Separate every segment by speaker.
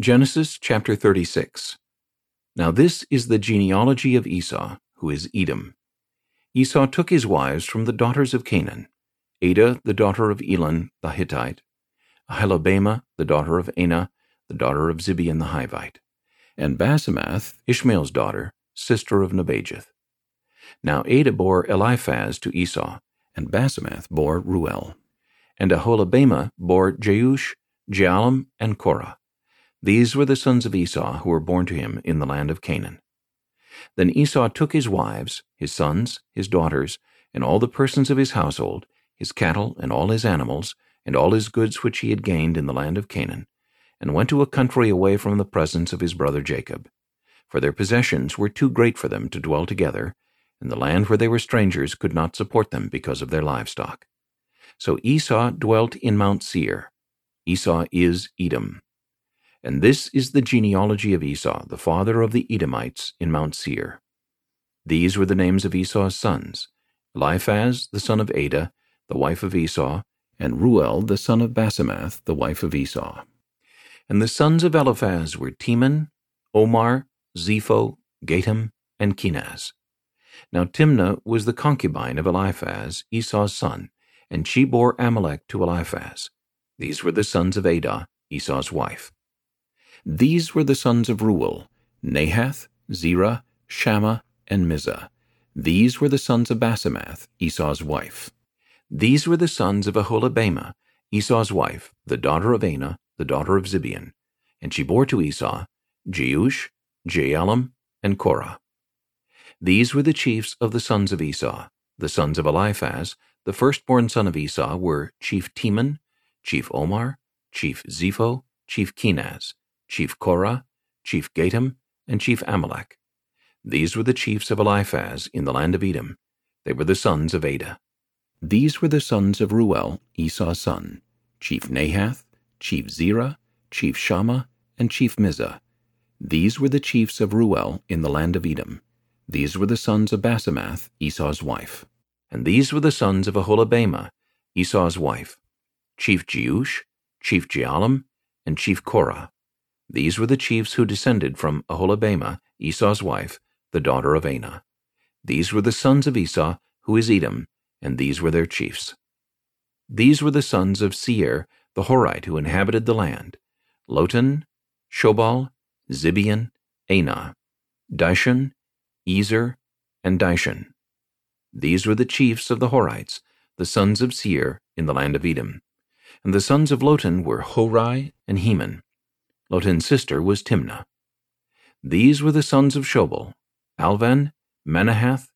Speaker 1: Genesis chapter 36 Now this is the genealogy of Esau, who is Edom. Esau took his wives from the daughters of Canaan, Adah the daughter of Elon the Hittite, Aholibamah the daughter of Anah, the daughter of Zibeon the Hivite, and Basemath, Ishmael's daughter, sister of Nebajoth. Now Adah bore Eliphaz to Esau, and Basemath bore Ruel. And Aholibamah bore Jeush, Jaalam, and Korah. These were the sons of Esau who were born to him in the land of Canaan. Then Esau took his wives, his sons, his daughters, and all the persons of his household, his cattle and all his animals, and all his goods which he had gained in the land of Canaan, and went to a country away from the presence of his brother Jacob. For their possessions were too great for them to dwell together, and the land where they were strangers could not support them because of their livestock. So Esau dwelt in Mount Seir. Esau is Edom. And this is the genealogy of Esau, the father of the Edomites, in Mount Seir. These were the names of Esau's sons, Eliphaz, the son of Adah, the wife of Esau, and Ruel, the son of Basemath, the wife of Esau. And the sons of Eliphaz were Teman, Omar, Zepho, Gatam, and Kenaz. Now Timnah was the concubine of Eliphaz, Esau's son, and she bore Amalek to Eliphaz. These were the sons of Adah, Esau's wife. These were the sons of Ruel, Nahath, Zerah, Shammah, and Mizzah. These were the sons of Basemath, Esau's wife. These were the sons of Aholibamah, Esau's wife, the daughter of Anah, the daughter of Zibeon. And she bore to Esau Jeush, Jaalam, and Korah. These were the chiefs of the sons of Esau. The sons of Eliphaz, the firstborn son of Esau, were Chief Teman, Chief Omar, Chief Zepho, Chief Kenaz, Chief Korah, Chief Gatam, and Chief Amalek. These were the chiefs of Eliphaz in the land of Edom. They were the sons of Adah. These were the sons of Ruel, Esau's son, Chief Nahath, Chief Zerah, Chief Shammah, and Chief Mizzah. These were the chiefs of Ruel in the land of Edom. These were the sons of Basemath, Esau's wife. And these were the sons of Aholibamah, Esau's wife, Chief Jeush, Chief Jaalam, and Chief Korah. These were the chiefs who descended from Aholibamah, Esau's wife, the daughter of Anah. These were the sons of Esau, who is Edom, and these were their chiefs. These were the sons of Seir, the Horite, who inhabited the land, Lotan, Shobal, Zibeon, Anah, Dishon, Ezer, and Dishon. These were the chiefs of the Horites, the sons of Seir, in the land of Edom. And the sons of Lotan were Horai and Heman. Lotan's sister was Timnah. These were the sons of Shobal, Alvan, Manahath,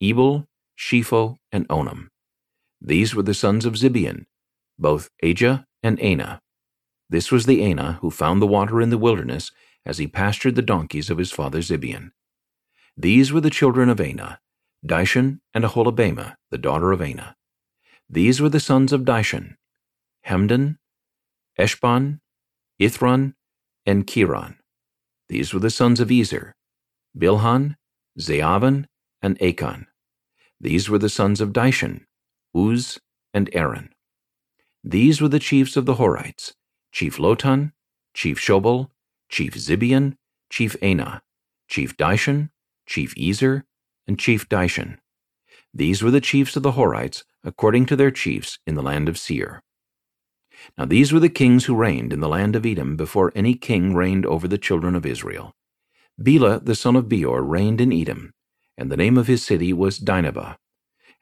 Speaker 1: Ebal, Shepho, and Onam. These were the sons of Zibeon, both Ajah and Anah. This was the Anah who found the water in the wilderness as he pastured the donkeys of his father Zibeon. These were the children of Anah, Dishon and Aholibamah, the daughter of Anah. These were the sons of Dishon, Hemdan, Eshban, Ithran, and Cheran. These were the sons of Ezer, Bilhan, Zaavan, and Akan. These were the sons of Dishon, Uz, and Aaron. These were the chiefs of the Horites, Chief Lotan, Chief Shobal, Chief Zibeon, Chief Anah, Chief Dishon, Chief Ezer, and Chief Dishon. These were the chiefs of the Horites, according to their chiefs in the land of Seir. Now these were the kings who reigned in the land of Edom before any king reigned over the children of Israel. Bela the son of Beor reigned in Edom, and the name of his city was Dinhabah.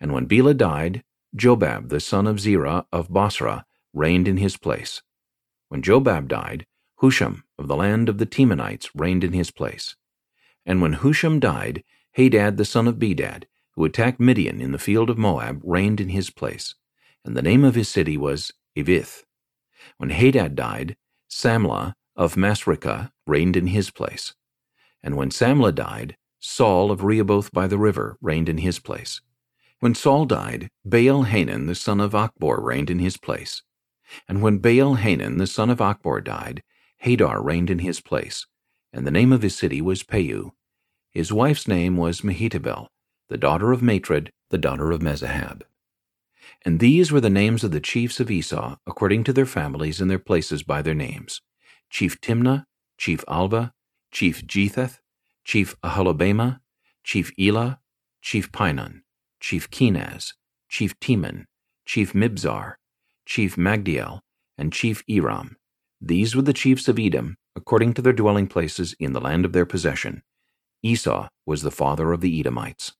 Speaker 1: And when Bela died, Jobab the son of Zerah of Bozrah reigned in his place. When Jobab died, Husham of the land of the Temanites reigned in his place. And when Husham died, Hadad the son of Bedad, who attacked Midian in the field of Moab, reigned in his place. And the name of his city was Avith. When Hadad died, Samlah of Masrekah reigned in his place. And when Samlah died, Saul of Rehoboth by the river reigned in his place. When Saul died, Baal Hanan the son of Achbor reigned in his place. And when Baal Hanan the son of Achbor died, Hadar reigned in his place, and the name of his city was Pau. His wife's name was Mehetabel, the daughter of Matred, the daughter of Mezahab. And these were the names of the chiefs of Esau, according to their families and their places by their names. Chief Timnah, Chief Alvah, Chief Jetheth, Chief Aholibamah, Chief Elah, Chief Pinon, Chief Kenaz, Chief Teman, Chief Mibzar, Chief Magdiel, and Chief Eram. These were the chiefs of Edom, according to their dwelling places in the land of their possession. Esau was the father of the Edomites.